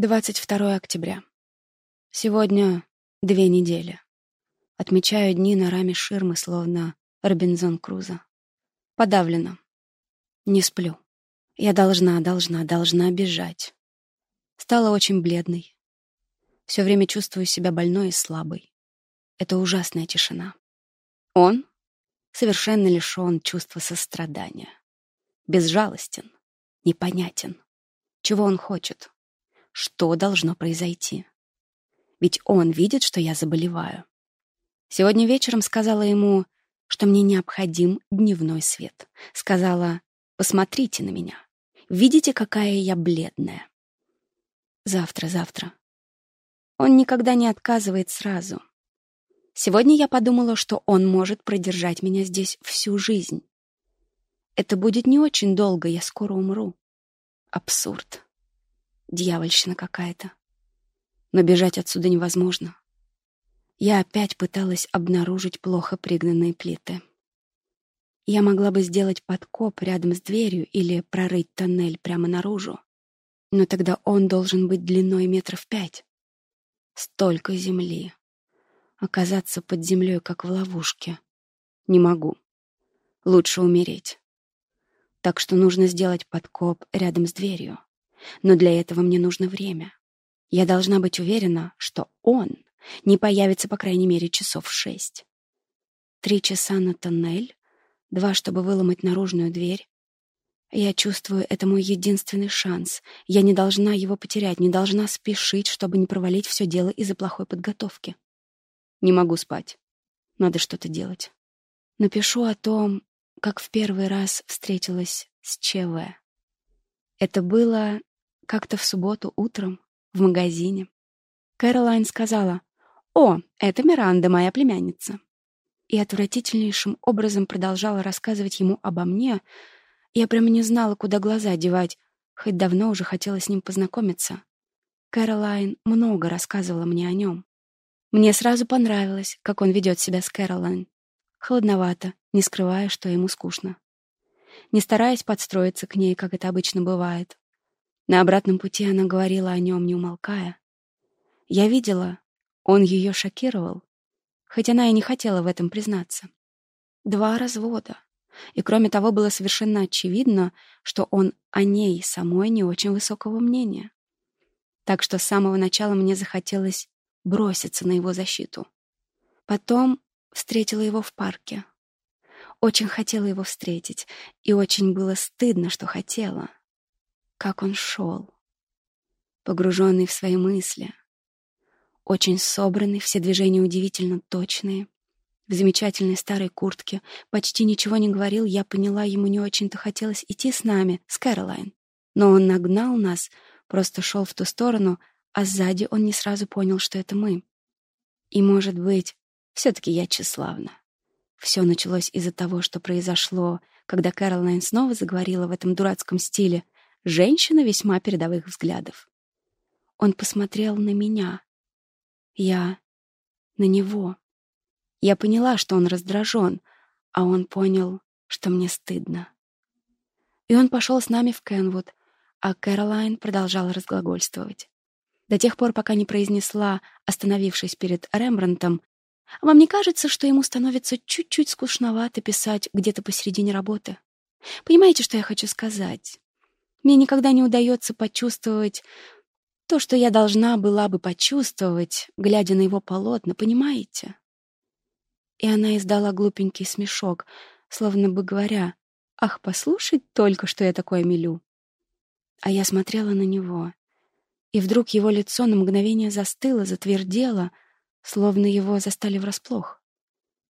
22 октября. Сегодня две недели. Отмечаю дни на раме ширмы, словно Робинзон Крузо. Подавлена. Не сплю. Я должна, должна, должна бежать. Стала очень бледной. Все время чувствую себя больной и слабой. Это ужасная тишина. Он совершенно лишен чувства сострадания. Безжалостен, непонятен. Чего он хочет? Что должно произойти. Ведь он видит, что я заболеваю. Сегодня вечером сказала ему, что мне необходим дневной свет. Сказала, посмотрите на меня. Видите, какая я бледная. Завтра, завтра. Он никогда не отказывает сразу. Сегодня я подумала, что он может продержать меня здесь всю жизнь. Это будет не очень долго, я скоро умру. Абсурд. Дьявольщина какая-то. Но бежать отсюда невозможно. Я опять пыталась обнаружить плохо пригнанные плиты. Я могла бы сделать подкоп рядом с дверью или прорыть тоннель прямо наружу. Но тогда он должен быть длиной метров пять. Столько земли. Оказаться под землей, как в ловушке. Не могу. Лучше умереть. Так что нужно сделать подкоп рядом с дверью. Но для этого мне нужно время. Я должна быть уверена, что он не появится, по крайней мере, часов в шесть. Три часа на тоннель, два, чтобы выломать наружную дверь. Я чувствую, это мой единственный шанс. Я не должна его потерять, не должна спешить, чтобы не провалить все дело из-за плохой подготовки. Не могу спать. Надо что-то делать. Напишу о том, как в первый раз встретилась с ЧВ. Это было как-то в субботу утром в магазине. Кэролайн сказала, «О, это Миранда, моя племянница». И отвратительнейшим образом продолжала рассказывать ему обо мне. Я прямо не знала, куда глаза девать, хоть давно уже хотела с ним познакомиться. Кэролайн много рассказывала мне о нем. Мне сразу понравилось, как он ведет себя с Кэролайн. Холодновато, не скрывая, что ему скучно. Не стараясь подстроиться к ней, как это обычно бывает. На обратном пути она говорила о нем, не умолкая. Я видела, он ее шокировал, хоть она и не хотела в этом признаться. Два развода. И кроме того, было совершенно очевидно, что он о ней самой не очень высокого мнения. Так что с самого начала мне захотелось броситься на его защиту. Потом встретила его в парке. Очень хотела его встретить, и очень было стыдно, что хотела как он шел, погруженный в свои мысли, очень собранный, все движения удивительно точные, в замечательной старой куртке, почти ничего не говорил, я поняла, ему не очень-то хотелось идти с нами, с Кэролайн. Но он нагнал нас, просто шел в ту сторону, а сзади он не сразу понял, что это мы. И, может быть, все-таки я тщеславна. Все началось из-за того, что произошло, когда Кэролайн снова заговорила в этом дурацком стиле, Женщина весьма передовых взглядов. Он посмотрел на меня. Я на него. Я поняла, что он раздражен, а он понял, что мне стыдно. И он пошел с нами в Кенвуд, а Кэролайн продолжала разглагольствовать. До тех пор, пока не произнесла, остановившись перед Рембрандтом, «Вам не кажется, что ему становится чуть-чуть скучновато писать где-то посередине работы? Понимаете, что я хочу сказать? Мне никогда не удается почувствовать то, что я должна была бы почувствовать, глядя на его полотна, понимаете? И она издала глупенький смешок, словно бы говоря, «Ах, послушай только, что я такое милю!» А я смотрела на него, и вдруг его лицо на мгновение застыло, затвердело, словно его застали врасплох.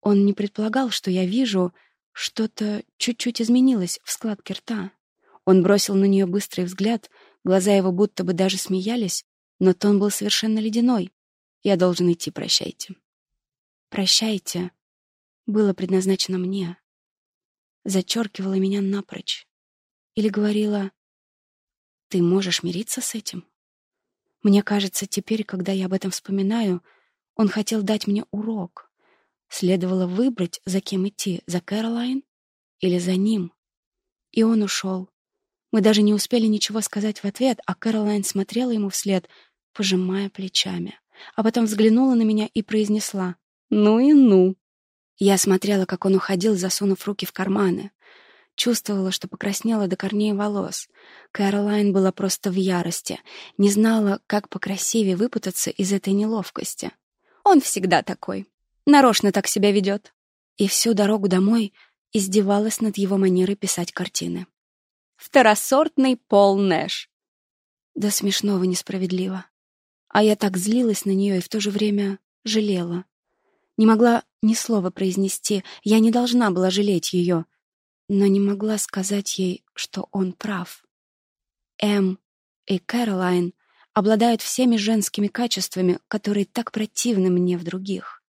Он не предполагал, что я вижу, что-то чуть-чуть изменилось в складке рта. Он бросил на нее быстрый взгляд, глаза его будто бы даже смеялись, но тон был совершенно ледяной. «Я должен идти, прощайте». «Прощайте» было предназначено мне. Зачеркивало меня напрочь. Или говорила, «Ты можешь мириться с этим?» Мне кажется, теперь, когда я об этом вспоминаю, он хотел дать мне урок. Следовало выбрать, за кем идти, за Кэролайн или за ним. И он ушел, Мы даже не успели ничего сказать в ответ, а Кэролайн смотрела ему вслед, пожимая плечами. А потом взглянула на меня и произнесла «Ну и ну». Я смотрела, как он уходил, засунув руки в карманы. Чувствовала, что покраснела до корней волос. Кэролайн была просто в ярости, не знала, как покрасивее выпутаться из этой неловкости. Он всегда такой. Нарочно так себя ведет. И всю дорогу домой издевалась над его манерой писать картины. Второсортный Пол Нэш. До смешного несправедливо. А я так злилась на нее и в то же время жалела. Не могла ни слова произнести, я не должна была жалеть ее, но не могла сказать ей, что он прав. Эм и Кэролайн обладают всеми женскими качествами, которые так противны мне в других.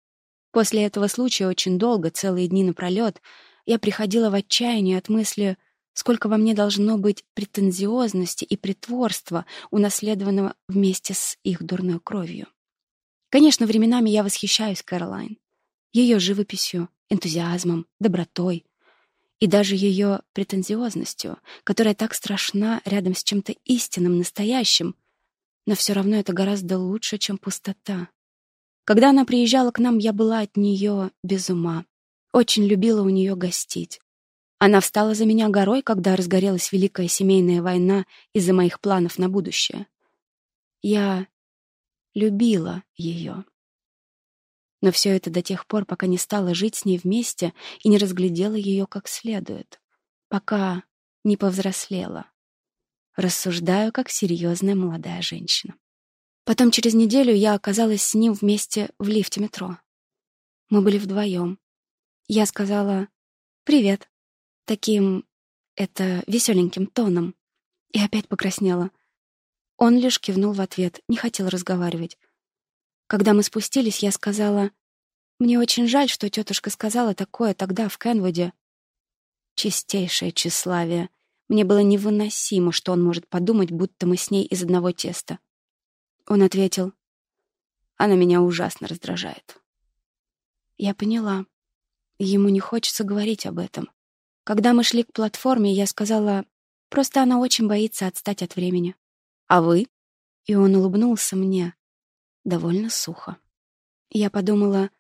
После этого случая очень долго, целые дни напролет, я приходила в отчаяние от мысли, сколько во мне должно быть претензиозности и притворства, унаследованного вместе с их дурной кровью. Конечно, временами я восхищаюсь Кэролайн, ее живописью, энтузиазмом, добротой и даже ее претензиозностью, которая так страшна рядом с чем-то истинным, настоящим, но все равно это гораздо лучше, чем пустота. Когда она приезжала к нам, я была от нее без ума. Очень любила у нее гостить. Она встала за меня горой, когда разгорелась великая семейная война из-за моих планов на будущее. Я любила ее. Но все это до тех пор, пока не стала жить с ней вместе и не разглядела ее как следует. Пока не повзрослела. Рассуждаю, как серьезная молодая женщина. Потом через неделю я оказалась с ним вместе в лифте метро. Мы были вдвоем. Я сказала «Привет» таким, это, веселеньким тоном. И опять покраснела. Он лишь кивнул в ответ, не хотел разговаривать. Когда мы спустились, я сказала «Мне очень жаль, что тетушка сказала такое тогда в Кенвуде». Чистейшее тщеславие. Мне было невыносимо, что он может подумать, будто мы с ней из одного теста. Он ответил, «Она меня ужасно раздражает». Я поняла. Ему не хочется говорить об этом. Когда мы шли к платформе, я сказала, «Просто она очень боится отстать от времени». «А вы?» И он улыбнулся мне, довольно сухо. Я подумала,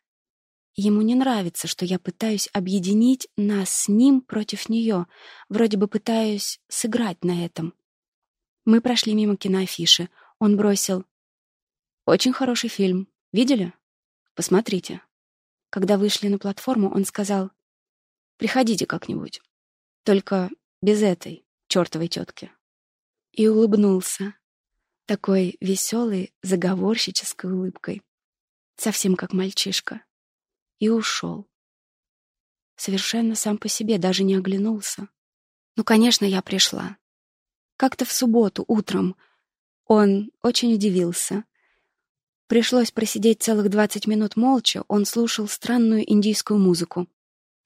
Ему не нравится, что я пытаюсь объединить нас с ним против нее, вроде бы пытаюсь сыграть на этом. Мы прошли мимо киноафиши. Он бросил. «Очень хороший фильм. Видели? Посмотрите». Когда вышли на платформу, он сказал. «Приходите как-нибудь. Только без этой чертовой тетки». И улыбнулся. Такой веселой, заговорщической улыбкой. Совсем как мальчишка и ушел. Совершенно сам по себе, даже не оглянулся. Ну, конечно, я пришла. Как-то в субботу утром он очень удивился. Пришлось просидеть целых двадцать минут молча, он слушал странную индийскую музыку.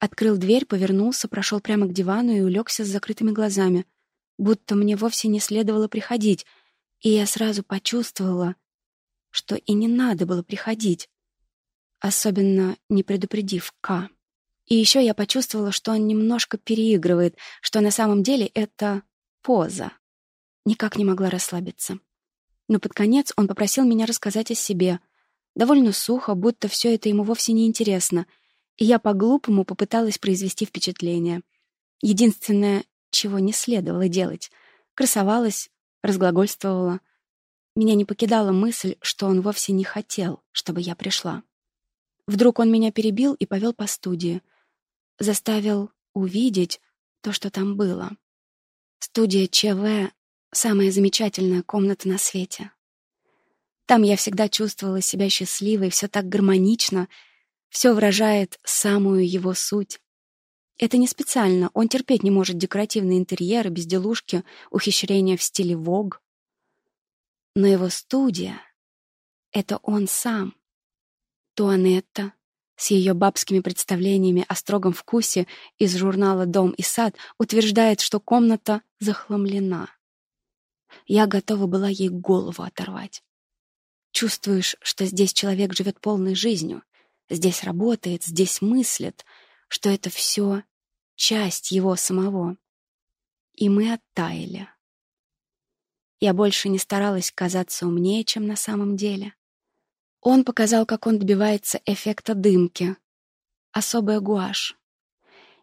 Открыл дверь, повернулся, прошел прямо к дивану и улегся с закрытыми глазами, будто мне вовсе не следовало приходить, и я сразу почувствовала, что и не надо было приходить особенно не предупредив К. И еще я почувствовала, что он немножко переигрывает, что на самом деле это поза. Никак не могла расслабиться. Но под конец он попросил меня рассказать о себе. Довольно сухо, будто все это ему вовсе не интересно. И я по-глупому попыталась произвести впечатление. Единственное, чего не следовало делать. Красовалась, разглагольствовала. Меня не покидала мысль, что он вовсе не хотел, чтобы я пришла. Вдруг он меня перебил и повел по студии. Заставил увидеть то, что там было. Студия ЧВ — самая замечательная комната на свете. Там я всегда чувствовала себя счастливой, все так гармонично, все выражает самую его суть. Это не специально, он терпеть не может декоративные интерьеры, безделушки, ухищрения в стиле Вог. Но его студия — это он сам. Туанетта с ее бабскими представлениями о строгом вкусе из журнала «Дом и сад» утверждает, что комната захламлена. Я готова была ей голову оторвать. Чувствуешь, что здесь человек живет полной жизнью, здесь работает, здесь мыслит, что это все часть его самого. и мы оттаяли. Я больше не старалась казаться умнее, чем на самом деле. Он показал, как он добивается эффекта дымки. Особая гуашь.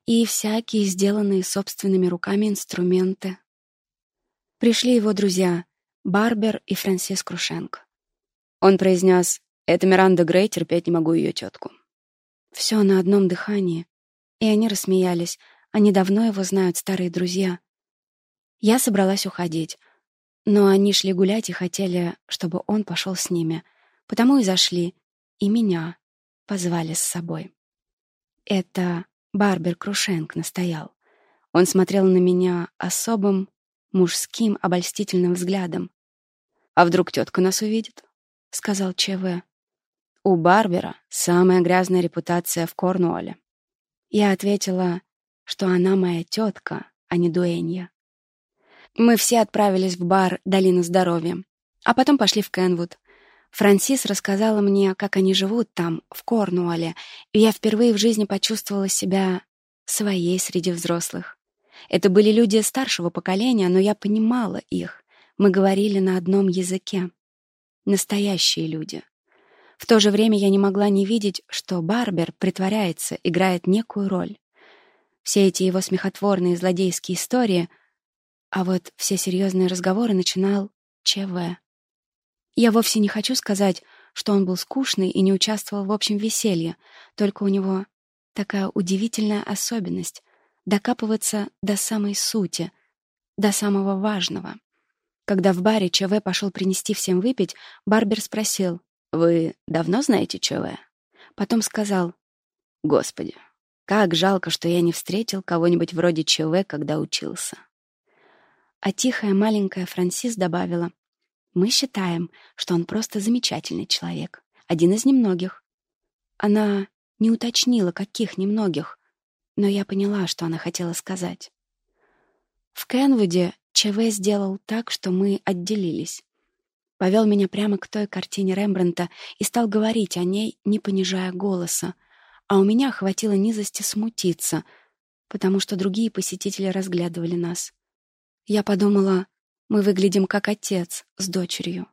И всякие сделанные собственными руками инструменты. Пришли его друзья, Барбер и Франсис Крушенко. Он произнес, «Это Миранда Грей, терпеть не могу ее тетку». Все на одном дыхании. И они рассмеялись. Они давно его знают, старые друзья. Я собралась уходить. Но они шли гулять и хотели, чтобы он пошел с ними. Потому и зашли. И меня позвали с собой. Это Барбер Крушенк настоял. Он смотрел на меня особым, мужским, обольстительным взглядом. «А вдруг тетка нас увидит?» — сказал ЧВ. «У Барбера самая грязная репутация в Корнуолле». Я ответила, что она моя тетка, а не дуэнья. Мы все отправились в бар «Долина здоровья», а потом пошли в Кенвуд. Франсис рассказала мне, как они живут там, в Корнуолле, и я впервые в жизни почувствовала себя своей среди взрослых. Это были люди старшего поколения, но я понимала их. Мы говорили на одном языке. Настоящие люди. В то же время я не могла не видеть, что Барбер притворяется, играет некую роль. Все эти его смехотворные злодейские истории — а вот все серьезные разговоры начинал ЧВ. Я вовсе не хочу сказать, что он был скучный и не участвовал в общем веселье, только у него такая удивительная особенность — докапываться до самой сути, до самого важного. Когда в баре ЧВ пошел принести всем выпить, Барбер спросил, «Вы давно знаете ЧВ?» Потом сказал, «Господи, как жалко, что я не встретил кого-нибудь вроде ЧВ, когда учился». А тихая маленькая Франсис добавила, «Мы считаем, что он просто замечательный человек, один из немногих». Она не уточнила, каких немногих, но я поняла, что она хотела сказать. В Кенвуде ЧВ сделал так, что мы отделились. Повел меня прямо к той картине Рембрандта и стал говорить о ней, не понижая голоса, а у меня хватило низости смутиться, потому что другие посетители разглядывали нас. Я подумала, мы выглядим как отец с дочерью.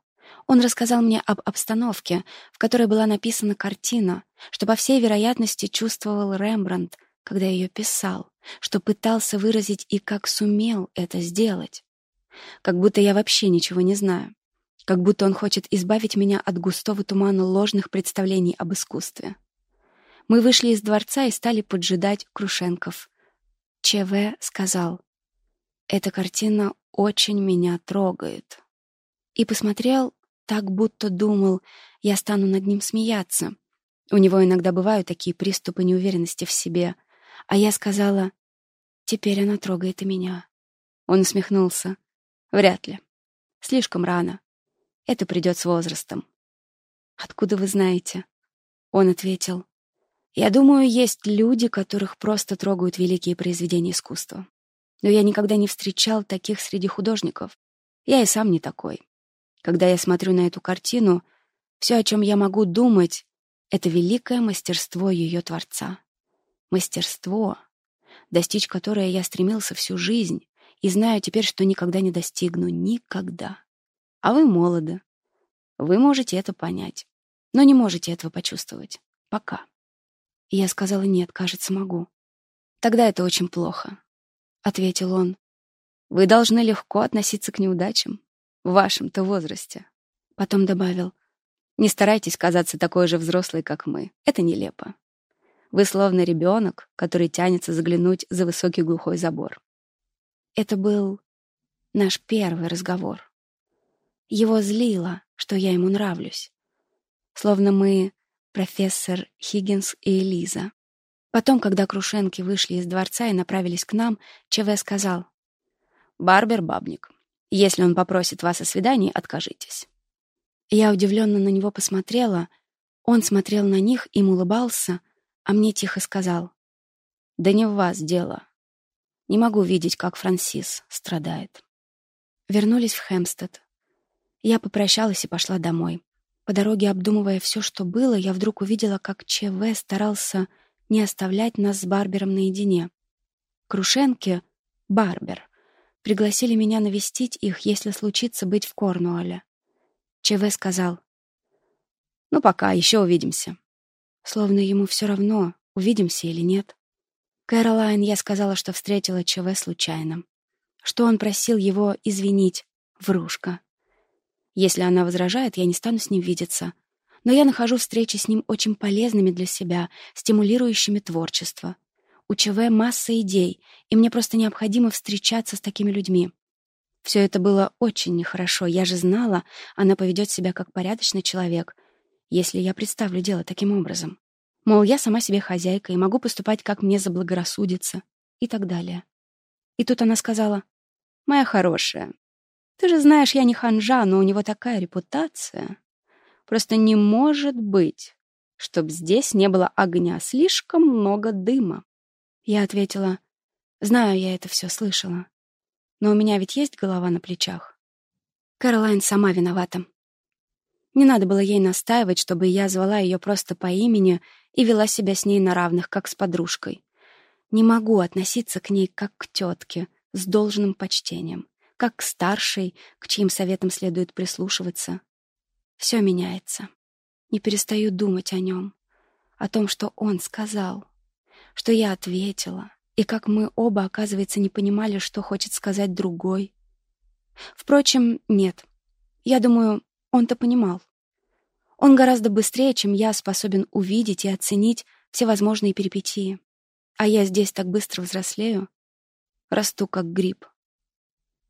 Он рассказал мне об обстановке, в которой была написана картина, что, по всей вероятности, чувствовал Рембрандт, когда ее писал, что пытался выразить и как сумел это сделать. Как будто я вообще ничего не знаю. Как будто он хочет избавить меня от густого тумана ложных представлений об искусстве. Мы вышли из дворца и стали поджидать Крушенков. ЧВ сказал, эта картина очень меня трогает. И посмотрел так, будто думал, я стану над ним смеяться. У него иногда бывают такие приступы неуверенности в себе. А я сказала, теперь она трогает и меня. Он усмехнулся. Вряд ли. Слишком рано. Это придет с возрастом. Откуда вы знаете? Он ответил. Я думаю, есть люди, которых просто трогают великие произведения искусства но я никогда не встречал таких среди художников. Я и сам не такой. Когда я смотрю на эту картину, все, о чем я могу думать, это великое мастерство ее творца. Мастерство, достичь которое я стремился всю жизнь, и знаю теперь, что никогда не достигну. Никогда. А вы молоды. Вы можете это понять, но не можете этого почувствовать. Пока. Я сказала, нет, кажется, могу. Тогда это очень плохо. — ответил он. «Вы должны легко относиться к неудачам в вашем-то возрасте». Потом добавил, «Не старайтесь казаться такой же взрослой, как мы. Это нелепо. Вы словно ребенок, который тянется заглянуть за высокий глухой забор». Это был наш первый разговор. Его злило, что я ему нравлюсь. Словно мы профессор Хиггинс и Элиза. Потом, когда Крушенки вышли из дворца и направились к нам, ЧВ сказал, «Барбер Бабник, если он попросит вас о свидании, откажитесь». Я удивленно на него посмотрела, он смотрел на них, им улыбался, а мне тихо сказал, «Да не в вас дело. Не могу видеть, как Франсис страдает». Вернулись в Хэмстед. Я попрощалась и пошла домой. По дороге, обдумывая все, что было, я вдруг увидела, как ЧВ старался не оставлять нас с Барбером наедине. Крушенке — Барбер. пригласили меня навестить их, если случится быть в Корнуолле. ЧВ сказал, «Ну, пока, еще увидимся». Словно ему все равно, увидимся или нет. Кэролайн я сказала, что встретила ЧВ случайно. Что он просил его извинить, врушка. Если она возражает, я не стану с ним видеться. Но я нахожу встречи с ним очень полезными для себя, стимулирующими творчество. У ЧВ масса идей, и мне просто необходимо встречаться с такими людьми. Все это было очень нехорошо. Я же знала, она поведет себя как порядочный человек, если я представлю дело таким образом. Мол, я сама себе хозяйка и могу поступать, как мне заблагорассудится, и так далее. И тут она сказала, «Моя хорошая, ты же знаешь, я не ханжа, но у него такая репутация. Просто не может быть, чтоб здесь не было огня, слишком много дыма». Я ответила, «Знаю, я это все слышала. Но у меня ведь есть голова на плечах. Кэролайн сама виновата. Не надо было ей настаивать, чтобы я звала ее просто по имени и вела себя с ней на равных, как с подружкой. Не могу относиться к ней как к тетке, с должным почтением, как к старшей, к чьим советам следует прислушиваться. Все меняется. Не перестаю думать о нем, о том, что он сказал, что я ответила, и как мы оба, оказывается, не понимали, что хочет сказать другой. Впрочем, нет. Я думаю, он-то понимал. Он гораздо быстрее, чем я, способен увидеть и оценить всевозможные перипетии. А я здесь так быстро взрослею, расту как гриб.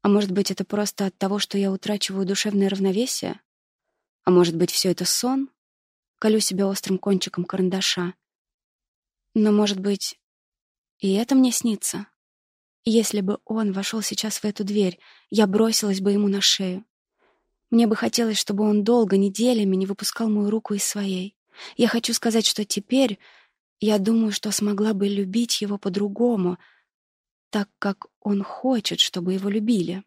А может быть, это просто от того, что я утрачиваю душевное равновесие? А может быть, все это сон? Колю себя острым кончиком карандаша. Но, может быть, и это мне снится. Если бы он вошел сейчас в эту дверь, я бросилась бы ему на шею. Мне бы хотелось, чтобы он долго, неделями не выпускал мою руку из своей. Я хочу сказать, что теперь я думаю, что смогла бы любить его по-другому, так как он хочет, чтобы его любили.